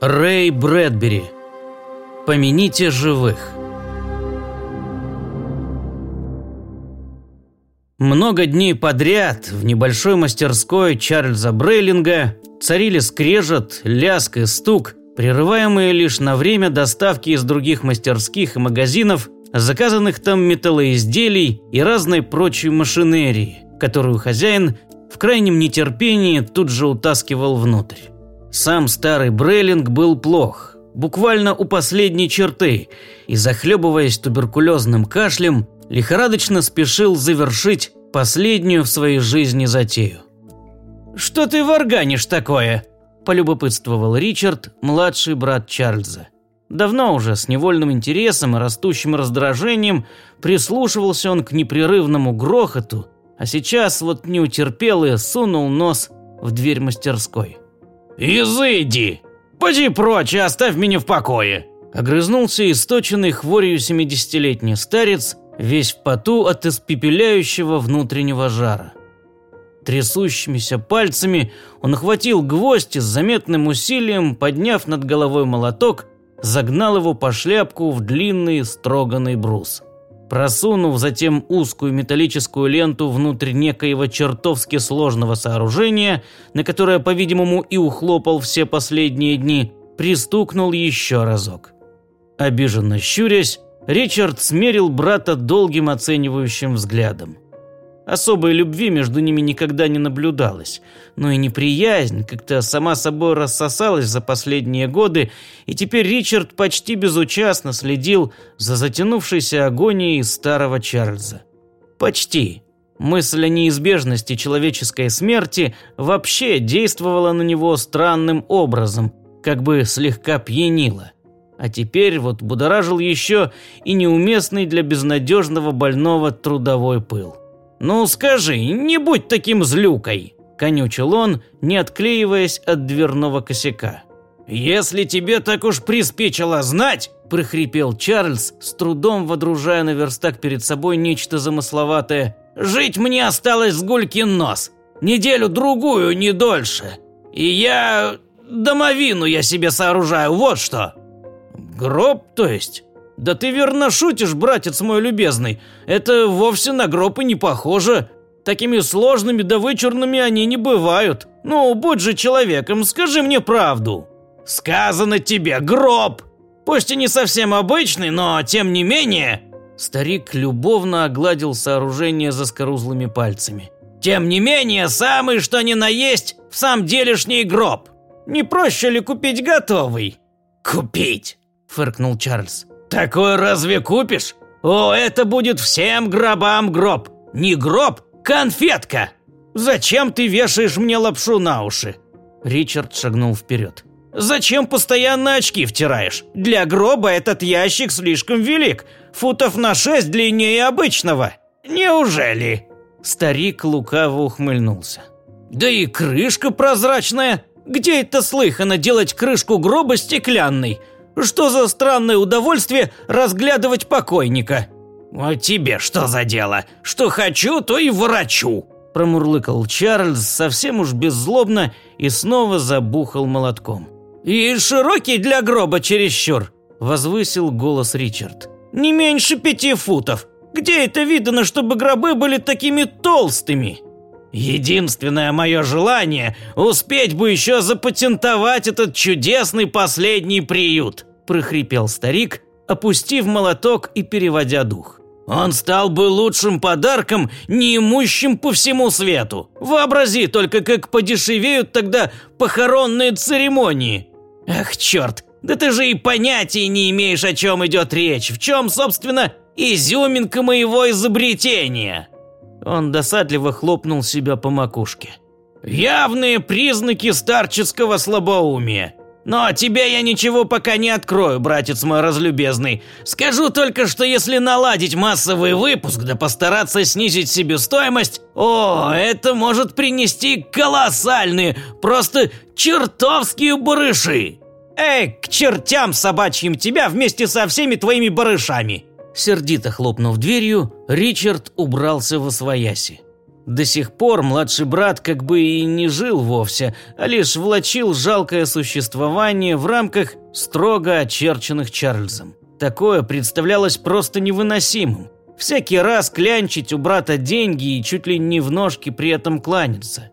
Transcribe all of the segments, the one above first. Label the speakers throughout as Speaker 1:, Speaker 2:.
Speaker 1: Рэй Брэдбери. Помяните живых. Много дней подряд в небольшой мастерской Чарльза Брейлинга царили скрежет, ляск и стук, прерываемые лишь на время доставки из других мастерских и магазинов заказанных там металлоизделий и разной прочей машинерии, которую хозяин в крайнем нетерпении тут же утаскивал внутрь. Сам старый Брейлинг был плох, буквально у последней черты, и, захлебываясь туберкулезным кашлем, лихорадочно спешил завершить последнюю в своей жизни затею. «Что ты варганишь такое?» – полюбопытствовал Ричард, младший брат Чарльза. Давно уже с невольным интересом и растущим раздражением прислушивался он к непрерывному грохоту, а сейчас вот не утерпел и сунул нос в дверь мастерской.
Speaker 2: «Изыди! Поди прочь и оставь меня в покое!»
Speaker 1: Огрызнулся источенный хворью семидесятилетний старец, весь в поту от испепеляющего внутреннего жара. Трясущимися пальцами он охватил гвоздь и с заметным усилием, подняв над головой молоток, загнал его по шляпку в длинный строганный брус. Просунув затем узкую металлическую ленту внутрь некоего чертовски сложного сооружения, на которое, по-видимому, и ухлопал все последние дни, пристукнул еще разок. Обиженно щурясь, Ричард смерил брата долгим оценивающим взглядом. Особой любви между ними никогда не наблюдалось, но и неприязнь как-то сама собой рассосалась за последние годы, и теперь Ричард почти безучастно следил за затянувшейся агонией старого Чарльза. Почти. Мысль о неизбежности человеческой смерти вообще действовала на него странным образом, как бы слегка пьянила. А теперь вот будоражил еще и неуместный для безнадежного больного трудовой пыл. «Ну скажи, не будь таким злюкой!» – конючил он, не отклеиваясь от дверного косяка. «Если тебе так уж приспичило знать!» – прохрипел Чарльз, с трудом водружая на верстак перед собой нечто замысловатое. «Жить мне осталось с гулькин нос. Неделю-другую, не дольше. И я... домовину я себе сооружаю, вот что!» «Гроб, то есть?» «Да ты верно шутишь, братец мой любезный. Это вовсе на гроб и не похоже. Такими сложными да вычурными они не бывают. Ну, будь же человеком, скажи мне правду». «Сказано тебе, гроб! Пусть и не совсем обычный, но тем не менее...» Старик любовно огладил сооружение за скорузлыми пальцами. «Тем не менее, самый что ни на есть, в самом делешний гроб. Не проще ли купить готовый?» «Купить!» – фыркнул Чарльз. Такой разве купишь? О, это будет всем гробам гроб. Не гроб, конфетка. Зачем ты вешаешь мне лапшу на уши? Ричард шагнул вперед. Зачем постоянно очки втираешь? Для гроба этот ящик слишком велик. Футов на шесть длиннее обычного. Неужели? Старик лукаво ухмыльнулся. Да и крышка прозрачная. Где это слыхано делать крышку гроба стеклянной? Что за странное удовольствие разглядывать покойника?» «А тебе что за дело? Что хочу, то и ворочу!» Промурлыкал Чарльз совсем уж беззлобно и снова забухал молотком. «И широкий для гроба чересчур!» Возвысил голос Ричард. «Не меньше пяти футов! Где это видано, чтобы гробы были такими толстыми?» Единственное мое желание – успеть бы еще запатентовать этот чудесный последний приют прохрипел старик, опустив молоток и переводя дух. Он стал бы лучшим подарком, неимущим по всему свету. Вообрази только, как подешевеют тогда похоронные церемонии. Ах, черт, да ты же и понятия не имеешь, о чем идет речь. В чем, собственно, изюминка моего изобретения?» Он досадливо хлопнул себя по макушке. «Явные признаки старческого слабоумия. Но тебе я ничего пока не открою, братец мой разлюбезный. Скажу только, что если наладить массовый выпуск, да постараться снизить себестоимость, о, это может принести колоссальные, просто чертовские барыши. Эй, к чертям собачьим тебя вместе со всеми твоими барышами. Сердито хлопнув дверью, Ричард убрался во свояси. До сих пор младший брат как бы и не жил вовсе, а лишь влачил жалкое существование в рамках строго очерченных Чарльзом. Такое представлялось просто невыносимым. Всякий раз клянчить у брата деньги и чуть ли не в ножки при этом кланяться.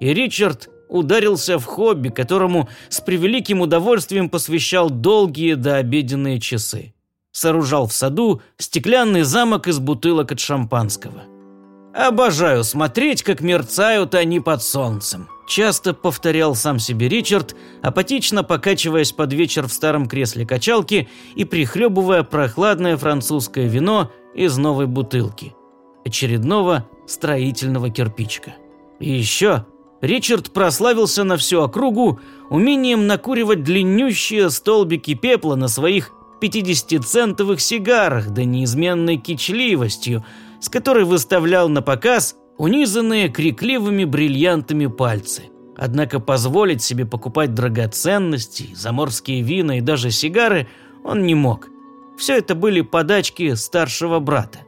Speaker 1: И Ричард ударился в хобби, которому с превеликим удовольствием посвящал долгие дообеденные часы. Сооружал в саду стеклянный замок из бутылок от шампанского. «Обожаю смотреть, как мерцают они под солнцем», часто повторял сам себе Ричард, апатично покачиваясь под вечер в старом кресле качалки и прихлебывая прохладное французское вино из новой бутылки. Очередного строительного кирпичика. И еще Ричард прославился на всю округу умением накуривать длиннющие столбики пепла на своих 50-центовых сигарах, да неизменной кичливостью, с которой выставлял на показ унизанные крикливыми бриллиантами пальцы. Однако позволить себе покупать драгоценности, заморские вина и даже сигары он не мог. Все это были подачки старшего брата.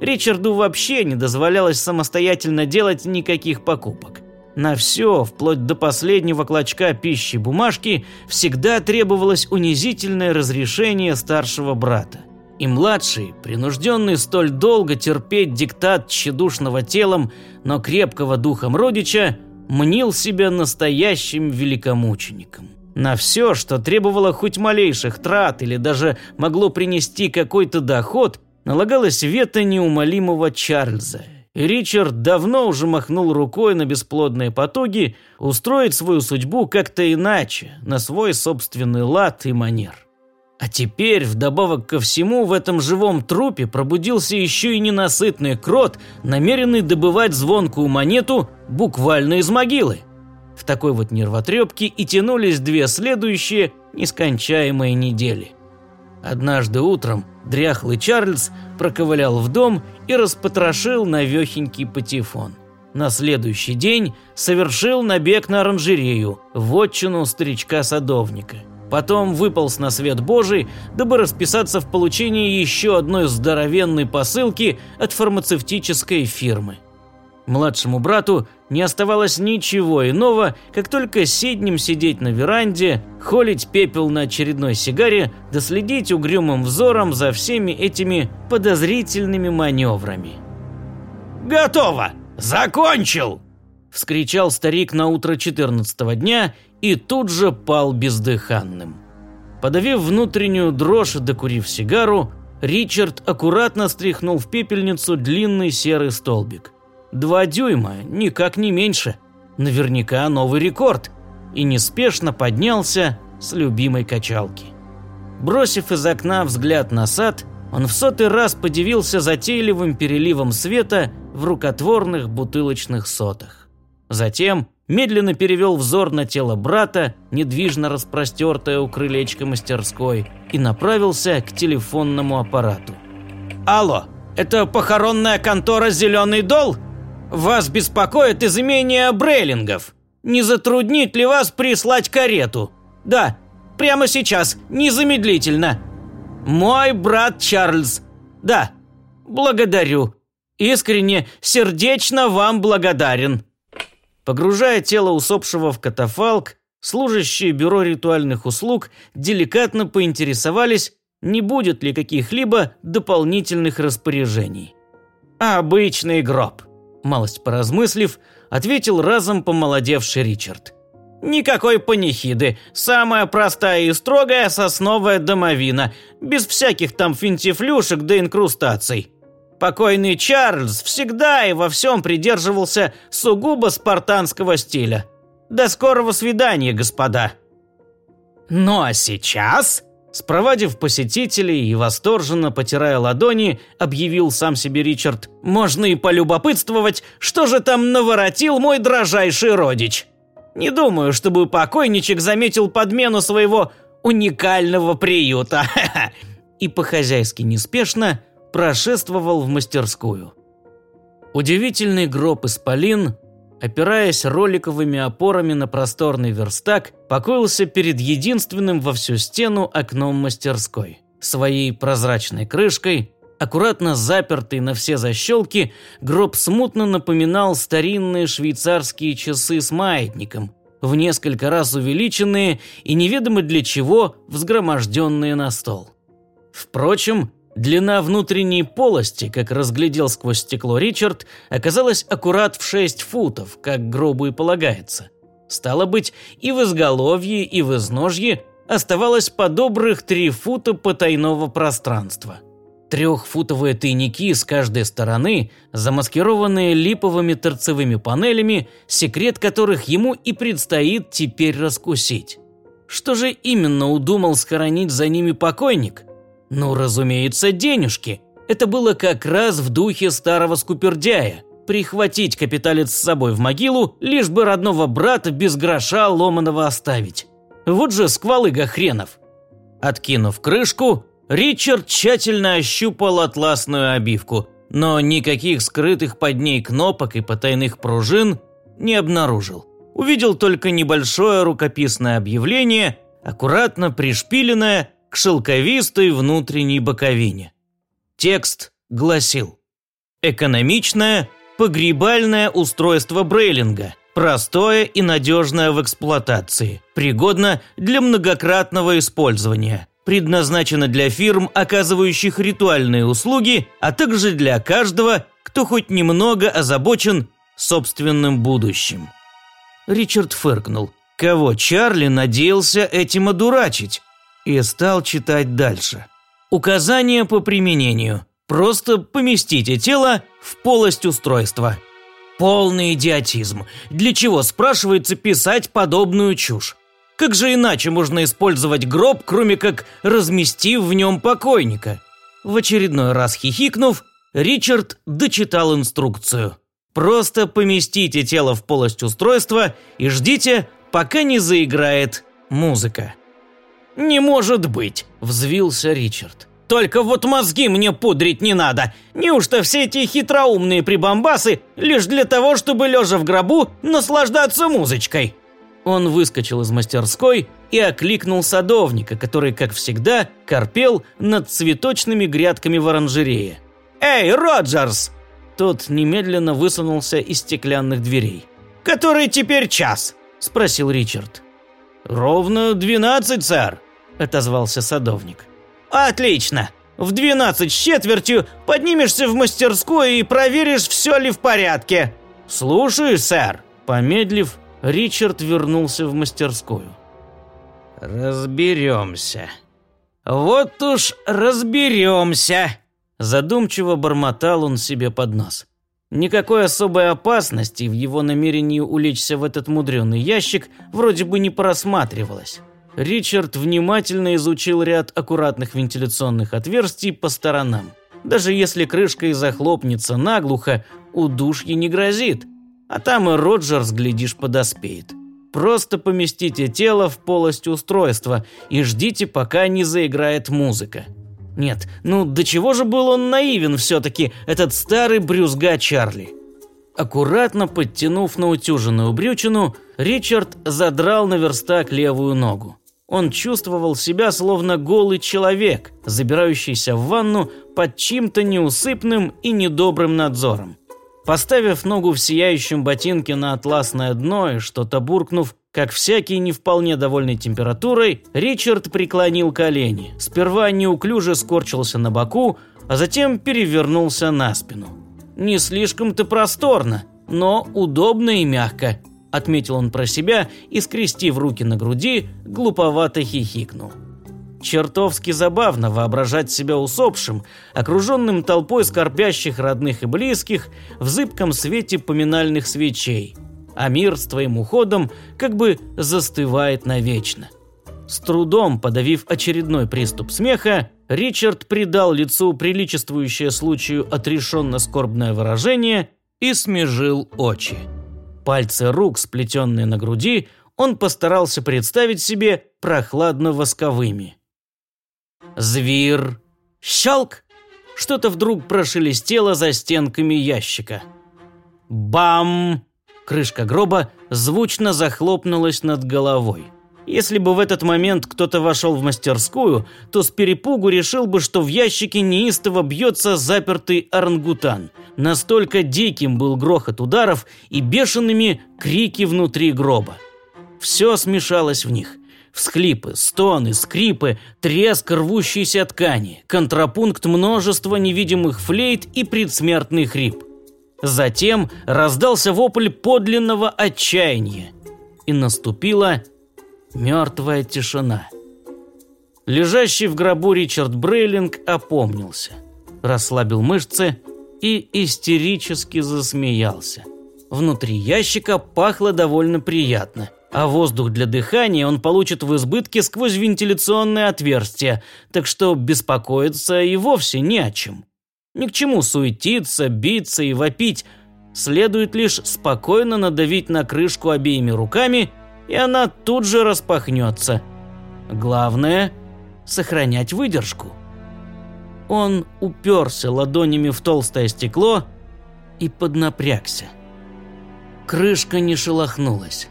Speaker 1: Ричарду вообще не дозволялось самостоятельно делать никаких покупок. На все, вплоть до последнего клочка пищи бумажки, всегда требовалось унизительное разрешение старшего брата. И младший, принужденный столь долго терпеть диктат тщедушного телом, но крепкого духом родича, мнил себя настоящим великомучеником. На все, что требовало хоть малейших трат или даже могло принести какой-то доход, налагалась вето неумолимого Чарльза – Ричард давно уже махнул рукой на бесплодные потуги устроить свою судьбу как-то иначе, на свой собственный лад и манер. А теперь, вдобавок ко всему, в этом живом трупе пробудился еще и ненасытный крот, намеренный добывать звонкую монету буквально из могилы. В такой вот нервотрепке и тянулись две следующие нескончаемые недели. Однажды утром дряхлый Чарльз проковылял в дом и распотрошил навехенький патефон. На следующий день совершил набег на оранжерею, в отчину старичка-садовника. Потом выполз на свет Божий, дабы расписаться в получении еще одной здоровенной посылки от фармацевтической фирмы. Младшему брату не оставалось ничего иного, как только сиднем сидеть на веранде, холить пепел на очередной сигаре, да угрюмым взором за всеми этими подозрительными маневрами.
Speaker 2: «Готово! Закончил!»
Speaker 1: – вскричал старик на утро четырнадцатого дня и тут же пал бездыханным. Подавив внутреннюю дрожь и докурив сигару, Ричард аккуратно стряхнул в пепельницу длинный серый столбик – Два дюйма, никак не меньше. Наверняка новый рекорд. И неспешно поднялся с любимой качалки. Бросив из окна взгляд на сад, он в сотый раз подивился затейливым переливом света в рукотворных бутылочных сотах. Затем медленно перевел взор на тело брата, недвижно распростертое у крылечка мастерской, и направился к телефонному аппарату.
Speaker 2: «Алло, это похоронная контора «Зеленый дол»?» Вас беспокоит из имения Брейлингов. Не затруднит ли вас прислать карету? Да, прямо сейчас, незамедлительно. Мой брат Чарльз. Да, благодарю. Искренне, сердечно вам благодарен.
Speaker 1: Погружая тело усопшего в катафалк, служащие бюро ритуальных услуг деликатно поинтересовались, не будет ли каких-либо дополнительных распоряжений.
Speaker 2: Обычный гроб
Speaker 1: малость поразмыслив, ответил разом помолодевший Ричард.
Speaker 2: «Никакой панихиды. Самая простая и строгая сосновая домовина, без всяких там финтифлюшек да инкрустаций. Покойный Чарльз всегда и во всем придерживался сугубо спартанского стиля. До скорого свидания, господа!» «Ну а сейчас...» Спровадив посетителей и восторженно потирая ладони, объявил сам себе Ричард, «Можно и полюбопытствовать, что же там наворотил мой дрожайший родич. Не думаю, чтобы покойничек заметил подмену своего уникального приюта». И по-хозяйски неспешно прошествовал в мастерскую. Удивительный гроб исполин опираясь роликовыми опорами на просторный верстак, покоился перед единственным во всю стену окном мастерской. Своей прозрачной крышкой
Speaker 1: Аккуратно запертый на все защелки, гроб смутно напоминал старинные швейцарские часы с маятником, в несколько раз увеличенные и неведомо для чего взгроможденные на стол. Впрочем, длина внутренней полости, как разглядел сквозь стекло Ричард, оказалась аккурат в 6 футов, как гробу и полагается. Стало быть, и в изголовье, и в изножье оставалось по добрых 3 фута потайного пространства – Трехфутовые тайники с каждой стороны, замаскированные липовыми торцевыми панелями, секрет которых ему и предстоит теперь раскусить. Что же именно удумал схоронить за ними покойник? Ну, разумеется, денежки. Это было как раз в духе старого скупердяя. Прихватить капиталец с собой в могилу, лишь бы родного брата без гроша ломаного оставить. Вот же сквалыга хренов. Откинув крышку, Ричард тщательно ощупал атласную обивку, но никаких скрытых под ней кнопок и потайных пружин не обнаружил. Увидел только небольшое рукописное объявление, аккуратно пришпиленное к шелковистой внутренней боковине. Текст гласил «Экономичное погребальное устройство Брейлинга, простое и надежное в эксплуатации, пригодно для многократного использования, предназначена для фирм, оказывающих ритуальные услуги, а также для каждого, кто хоть немного озабочен собственным будущим. Ричард фыркнул. Кого Чарли надеялся этим одурачить? И стал читать дальше. Указания по применению. Просто поместите тело в полость устройства. Полный идиотизм. Для чего, спрашивается, писать подобную чушь? Как же иначе можно использовать гроб, кроме как разместив в нем покойника? В очередной раз хихикнув, Ричард дочитал инструкцию. Просто поместите тело в полость устройства и ждите, пока не заиграет музыка. «Не может быть!» – взвился Ричард. «Только вот мозги мне пудрить не надо. Неужто все эти хитроумные прибамбасы лишь для того, чтобы, лежа в гробу, наслаждаться музычкой?» Он выскочил из мастерской и окликнул садовника, который, как всегда, корпел над цветочными грядками в оранжерее. «Эй, Роджерс!» Тот немедленно высунулся из стеклянных дверей. «Который теперь час?» – спросил Ричард. «Ровно двенадцать, сэр», – отозвался садовник. «Отлично! В двенадцать с четвертью поднимешься в мастерскую и проверишь, все ли в порядке». «Слушаю, сэр», – помедлив, Ричард вернулся в мастерскую. «Разберемся. Вот уж разберемся!» Задумчиво бормотал он себе под нос. Никакой особой опасности в его намерении улечься в этот мудреный ящик вроде бы не просматривалось. Ричард внимательно изучил ряд аккуратных вентиляционных отверстий по сторонам. Даже если крышка и захлопнется наглухо, удушье не грозит – а там и Роджерс, глядишь, подоспеет. Просто поместите тело в полость устройства и ждите, пока не заиграет музыка. Нет, ну до чего же был он наивен все-таки, этот старый брюзга Чарли. Аккуратно подтянув наутюженную брючину, Ричард задрал на верстак левую ногу. Он чувствовал себя словно голый человек, забирающийся в ванну под чьим-то неусыпным и недобрым надзором. Поставив ногу в сияющем ботинке на атласное дно и что-то буркнув, как всякий не вполне довольный температурой, Ричард преклонил колени. Сперва неуклюже скорчился на боку, а затем перевернулся на спину. «Не слишком-то просторно, но удобно и мягко», – отметил он про себя и, скрестив руки на груди, глуповато хихикнул. Чертовски забавно воображать себя усопшим, окруженным толпой скорбящих родных и близких в зыбком свете поминальных свечей, а мир с твоим уходом как бы застывает навечно. С трудом подавив очередной приступ смеха, Ричард придал лицу приличествующее случаю отрешенно-скорбное выражение и смежил очи. Пальцы рук, сплетенные на груди, он постарался представить себе прохладно-восковыми. Звир. Щелк! Что-то вдруг прошелестело за стенками ящика. Бам! Крышка гроба звучно захлопнулась над головой. Если бы в этот момент кто-то вошел в мастерскую, то с перепугу решил бы, что в ящике неистово бьется запертый орангутан. Настолько диким был грохот ударов и бешеными крики внутри гроба. Все смешалось в них. Всхлипы, стоны, скрипы, треск рвущейся ткани, контрапункт множества невидимых флейт и предсмертный хрип. Затем раздался вопль подлинного отчаяния. И наступила мертвая тишина. Лежащий в гробу Ричард Брейлинг опомнился, расслабил мышцы и истерически засмеялся. Внутри ящика пахло довольно приятно, а воздух для дыхания он получит в избытке сквозь вентиляционное отверстие, так что беспокоиться и вовсе не о чем. Ни к чему суетиться, биться и вопить, следует лишь спокойно надавить на крышку обеими руками, и она тут же распахнется. Главное – сохранять выдержку. Он уперся ладонями в толстое стекло и поднапрягся. Крышка не шелохнулась.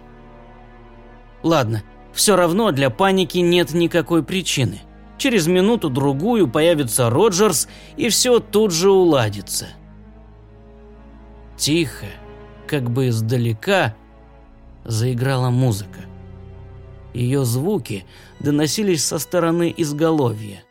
Speaker 1: Ладно, все равно для паники нет никакой причины. Через минуту-другую появится Роджерс, и все тут же уладится. Тихо, как бы издалека, заиграла музыка. Ее звуки доносились со стороны изголовья.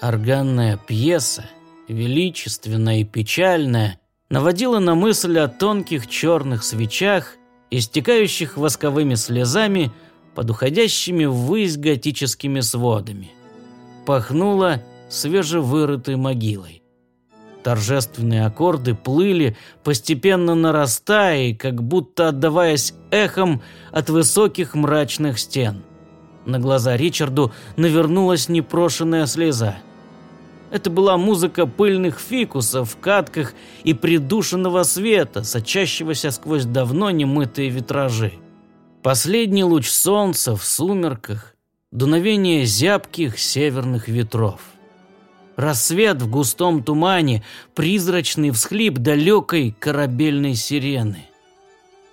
Speaker 1: Органная пьеса, величественная и печальная, наводила на мысль о тонких черных свечах, истекающих восковыми слезами под уходящими ввысь готическими сводами. Пахнуло свежевырытой могилой. Торжественные аккорды плыли, постепенно нарастая как будто отдаваясь эхом от высоких мрачных стен. На глаза Ричарду навернулась непрошенная слеза. Это была музыка пыльных фикусов катках и придушенного света, сочащегося сквозь давно немытые витражи. Последний луч солнца в сумерках, дуновение зябких северных ветров. Рассвет в густом тумане, призрачный всхлип далекой корабельной сирены.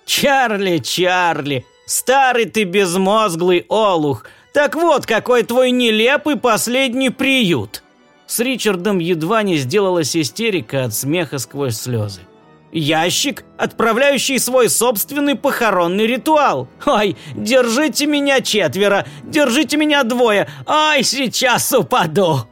Speaker 2: «Чарли, Чарли, старый ты безмозглый олух! Так вот, какой твой нелепый последний приют!»
Speaker 1: С Ричардом едва не сделалась истерика от смеха сквозь слезы.
Speaker 2: Ящик, отправляющий свой собственный похоронный ритуал. Ай, держите меня четверо, держите меня двое. Ай, сейчас упаду.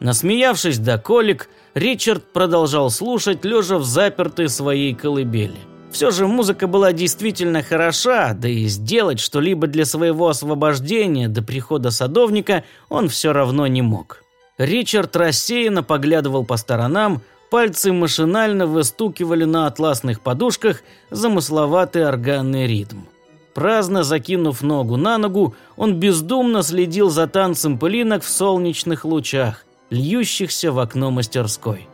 Speaker 1: Насмеявшись до колик, Ричард продолжал слушать, лежа в запертой своей колыбели. Все же музыка была действительно хороша, да и сделать что-либо для своего освобождения до прихода садовника он все равно не мог. Ричард рассеянно поглядывал по сторонам, пальцы машинально выстукивали на атласных подушках замысловатый органный ритм. Праздно закинув ногу на ногу, он бездумно следил за танцем пылинок в солнечных лучах, льющихся в окно мастерской.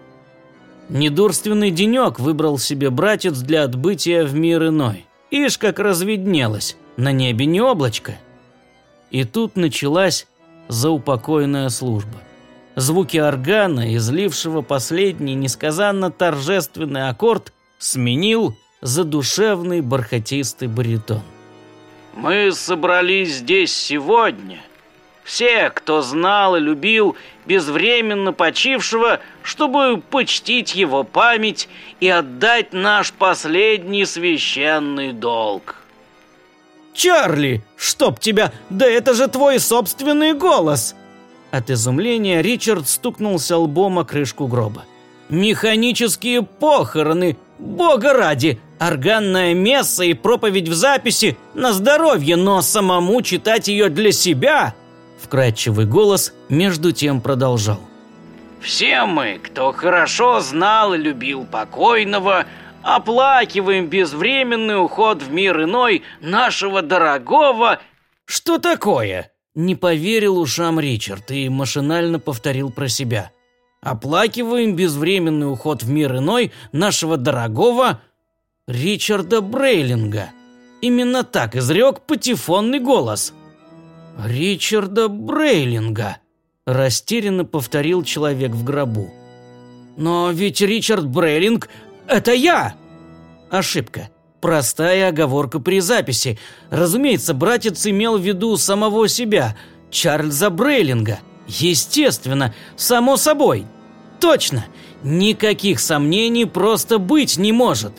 Speaker 1: Недурственный денек выбрал себе братец для отбытия в мир иной. Ишь, как разведнелось, на небе не облачко. И тут началась заупокойная служба. Звуки органа, излившего последний несказанно торжественный аккорд, сменил задушевный бархатистый баритон.
Speaker 2: «Мы собрались здесь сегодня», все, кто знал и любил безвременно почившего, чтобы почтить его память и отдать наш последний священный долг.
Speaker 1: «Чарли, чтоб тебя! Да это же твой собственный голос!» От изумления Ричард стукнулся лбом о крышку гроба. «Механические похороны! Бога ради! Органная месса и проповедь в записи на здоровье, но самому читать ее для себя Вкрадчивый голос между тем продолжал.
Speaker 2: «Все мы, кто хорошо знал и любил покойного, оплакиваем безвременный уход в мир иной нашего дорогого...»
Speaker 1: «Что такое?» Не поверил ушам Ричард и машинально повторил про себя. «Оплакиваем безвременный уход в мир иной нашего дорогого Ричарда Брейлинга». Именно так изрек патефонный голос – «Ричарда Брейлинга», – растерянно повторил человек в гробу. «Но ведь Ричард Брейлинг – это я!» Ошибка. Простая оговорка при записи. Разумеется, братец имел в виду самого себя, Чарльза Брейлинга. Естественно, само собой. Точно, никаких сомнений просто быть не может.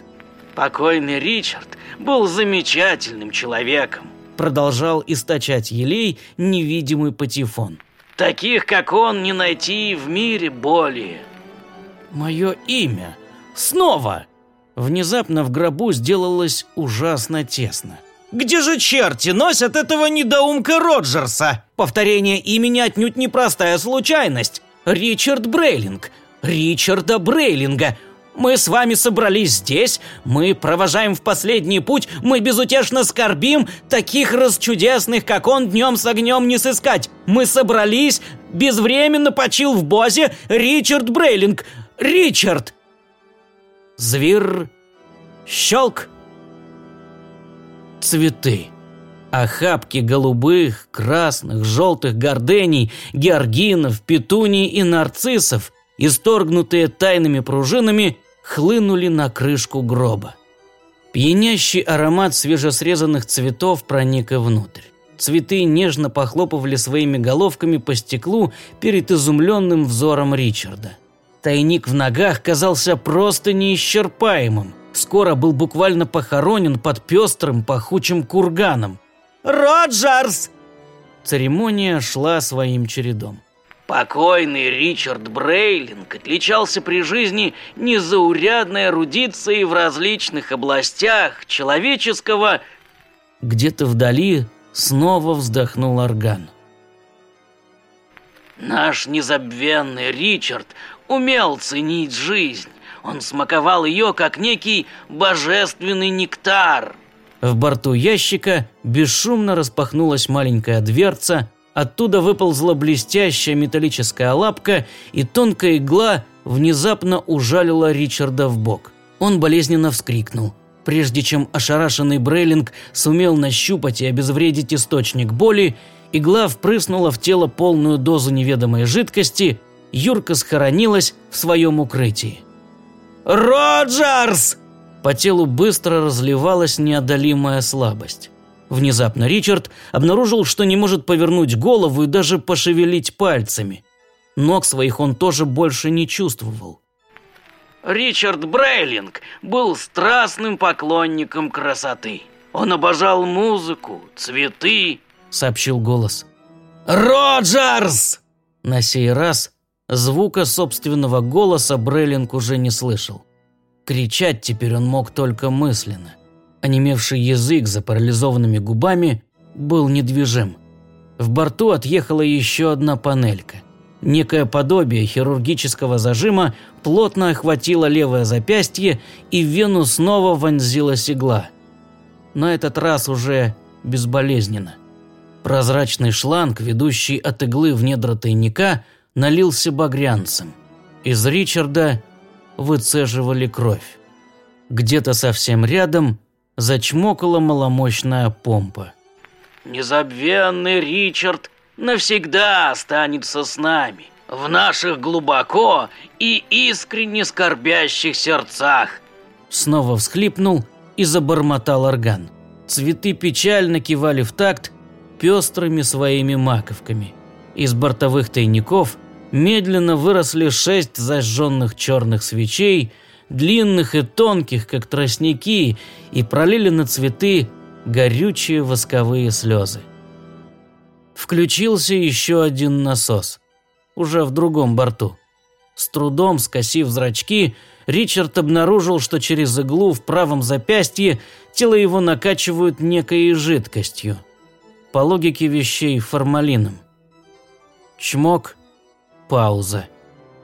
Speaker 2: Покойный Ричард был замечательным человеком.
Speaker 1: Продолжал источать елей невидимый патефон.
Speaker 2: Таких, как он, не найти в мире более.
Speaker 1: Мое имя. Снова. Внезапно в гробу сделалось ужасно тесно.
Speaker 2: Где же черти носят этого недоумка Роджерса?
Speaker 1: Повторение имени отнюдь непростая случайность. Ричард Брейлинг. Ричарда Брейлинга. Мы с вами собрались здесь, мы провожаем в последний путь, мы безутешно скорбим, таких расчудесных, как он, днем с огнем не сыскать. Мы собрались, безвременно почил в бозе Ричард Брейлинг. Ричард! Звир... Щелк! Цветы. Охапки голубых, красных, желтых гордений, георгинов, петуний и нарциссов, исторгнутые тайными пружинами, хлынули на крышку гроба. Пьянящий аромат свежесрезанных цветов проник и внутрь. Цветы нежно похлопывали своими головками по стеклу перед изумленным взором Ричарда. Тайник в ногах казался просто неисчерпаемым. Скоро был буквально похоронен под пестрым пахучим курганом.
Speaker 2: «Роджерс!»
Speaker 1: Церемония шла своим чередом.
Speaker 2: Покойный Ричард Брейлинг отличался при жизни незаурядной эрудицией в различных областях человеческого...
Speaker 1: Где-то вдали снова вздохнул орган.
Speaker 2: Наш незабвенный Ричард умел ценить жизнь. Он смаковал ее, как некий божественный нектар.
Speaker 1: В борту ящика бесшумно распахнулась маленькая дверца, Оттуда выползла блестящая металлическая лапка, и тонкая игла внезапно ужалила Ричарда в бок. Он болезненно вскрикнул. Прежде чем ошарашенный Брейлинг сумел нащупать и обезвредить источник боли, игла впрыснула в тело полную дозу неведомой жидкости, Юрка схоронилась в своем укрытии.
Speaker 2: «Роджерс!»
Speaker 1: По телу быстро разливалась неодолимая слабость. Внезапно Ричард обнаружил, что не может повернуть голову и даже пошевелить пальцами. Ног своих он тоже больше не чувствовал.
Speaker 2: Ричард Брейлинг был страстным поклонником красоты. Он обожал музыку, цветы,
Speaker 1: сообщил голос.
Speaker 2: Роджерс!
Speaker 1: На сей раз звука собственного голоса Брейлинг уже не слышал. Кричать теперь он мог только мысленно. Онемевший язык за парализованными губами был недвижим. В борту отъехала еще одна панелька. Некое подобие хирургического зажима плотно охватило левое запястье, и в вену снова вонзилась игла. На этот раз уже безболезненно. Прозрачный шланг, ведущий от иглы в недра тайника, налился багрянцем. Из Ричарда выцеживали кровь. Где-то совсем рядом зачмокала маломощная помпа.
Speaker 2: «Незабвенный Ричард навсегда останется с нами, в наших глубоко и искренне скорбящих сердцах!»
Speaker 1: Снова всхлипнул и забормотал орган. Цветы печально кивали в такт пестрыми своими маковками. Из бортовых тайников медленно выросли шесть зажженных черных свечей – длинных и тонких, как тростники, и пролили на цветы горючие восковые слезы. Включился еще один насос, уже в другом борту. С трудом скосив зрачки, Ричард обнаружил, что через иглу в правом запястье тело его накачивают некой жидкостью. По логике вещей формалином. Чмок, пауза.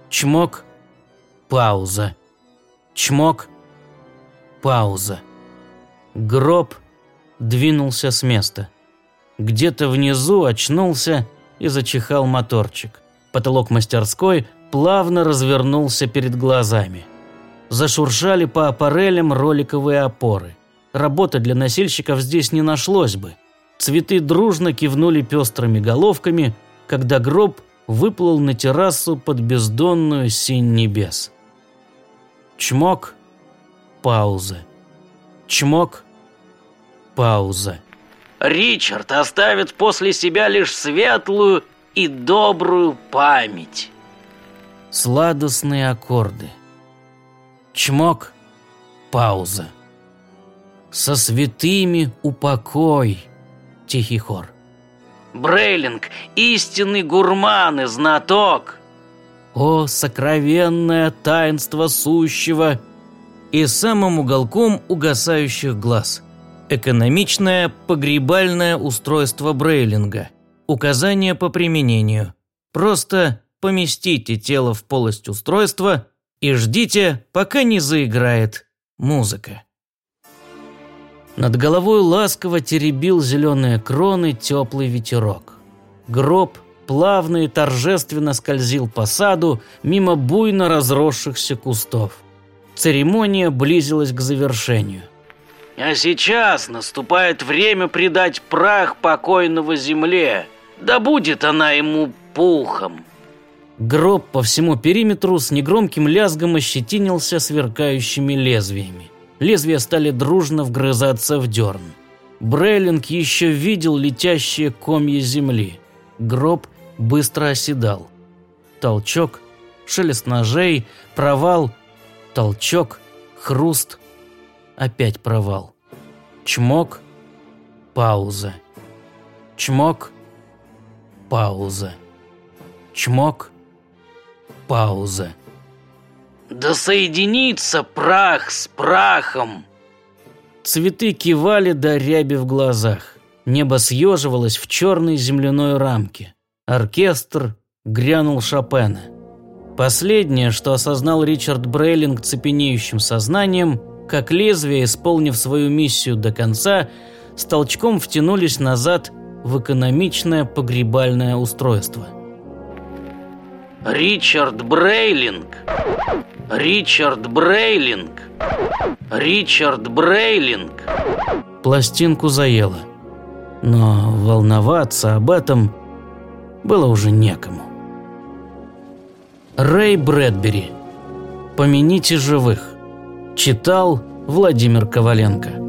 Speaker 1: Чмок, пауза. Чмок. Пауза. Гроб двинулся с места. Где-то внизу очнулся и зачихал моторчик. Потолок мастерской плавно развернулся перед глазами. Зашуршали по аппарелям роликовые опоры. Работы для носильщиков здесь не нашлось бы. Цветы дружно кивнули пестрыми головками, когда гроб выплыл на террасу под бездонную синь небес. Чмок. Пауза. Чмок. Пауза.
Speaker 2: Ричард оставит после себя лишь светлую и добрую память.
Speaker 1: Сладостные аккорды. Чмок. Пауза. Со святыми упокой. Тихий хор.
Speaker 2: Брейлинг – истинный гурман и знаток.
Speaker 1: О, сокровенное таинство сущего! И самым уголком угасающих глаз. Экономичное погребальное устройство Брейлинга. Указание по применению. Просто поместите тело в полость устройства и ждите, пока не заиграет музыка. Над головой ласково теребил зеленые кроны теплый ветерок. Гроб плавно и торжественно скользил по саду мимо буйно разросшихся кустов. Церемония близилась к завершению.
Speaker 2: А сейчас наступает время предать прах покойного земле. Да будет она ему пухом.
Speaker 1: Гроб по всему периметру с негромким лязгом ощетинился сверкающими лезвиями. Лезвия стали дружно вгрызаться в дерн. Брейлинг еще видел летящие комья земли. Гроб быстро оседал. Толчок, шелест ножей, провал, толчок, хруст, опять провал. Чмок, пауза. Чмок, пауза. Чмок, пауза.
Speaker 2: Да соединится прах с прахом.
Speaker 1: Цветы кивали до ряби в глазах. Небо съеживалось в черной земляной рамке. Оркестр грянул Шопена. Последнее, что осознал Ричард Брейлинг цепенеющим сознанием, как лезвие, исполнив свою миссию до конца, с толчком втянулись назад в экономичное погребальное устройство.
Speaker 2: Ричард Брейлинг. Ричард Брейлинг. Ричард Брейлинг.
Speaker 1: Пластинку заело. Но волноваться об этом было уже некому. Рэй Брэдбери. Помяните живых. Читал Владимир Коваленко.